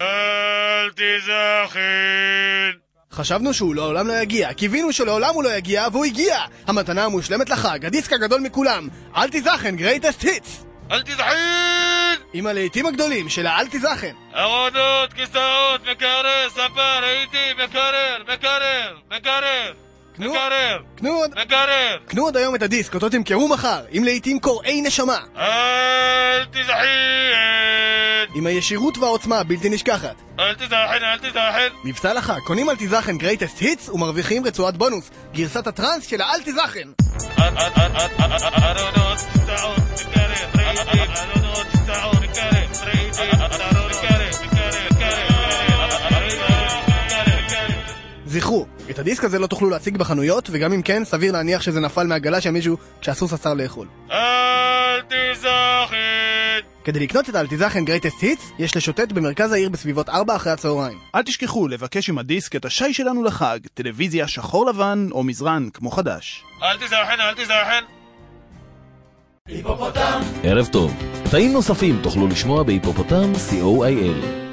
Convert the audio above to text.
אל תיזכן! חשבנו שהוא לעולם לא יגיע, קיווינו שלעולם הוא לא יגיע, והוא הגיע! המתנה המושלמת לחג, הדיסק הגדול מכולם, אל תיזכן, greatest hits! אל תיזכן! עם הלהיטים הגדולים של האל תיזכן. ארונות, כיסאות, מקרר, ספה, ראיתי, מקרר, מקרר, מקרר, קנו- מקרר, קנו עוד, מקרר! קנו עוד היום את הדיסק, אותו תמכרו מחר, עם להיטים קורעי נשמה, אל תיזכן! עם הישירות והעוצמה הבלתי נשכחת. אל תיזכן, אל תיזכן! מבצע לחג, קונים אל תיזכן greatest hits ומרוויחים רצועת בונוס, גרסת הטראנס של האל מקרר, זכרו, את הדיסק הזה לא תוכלו להשיג בחנויות, וגם אם כן, סביר להניח שזה נפל מהעגלה של מישהו כשהסוס אסר לאכול. כדי לקנות את האל תיזכן greatest hits, יש לשוטט במרכז העיר בסביבות 4 אחרי הצהריים. אל תשכחו לבקש עם הדיסק את השי שלנו לחג, טלוויזיה שחור לבן או מזרן כמו חדש. אל תיזכן, אל תיזכן! ערב טוב. תאים נוספים תוכלו לשמוע בהיפופוטם co.il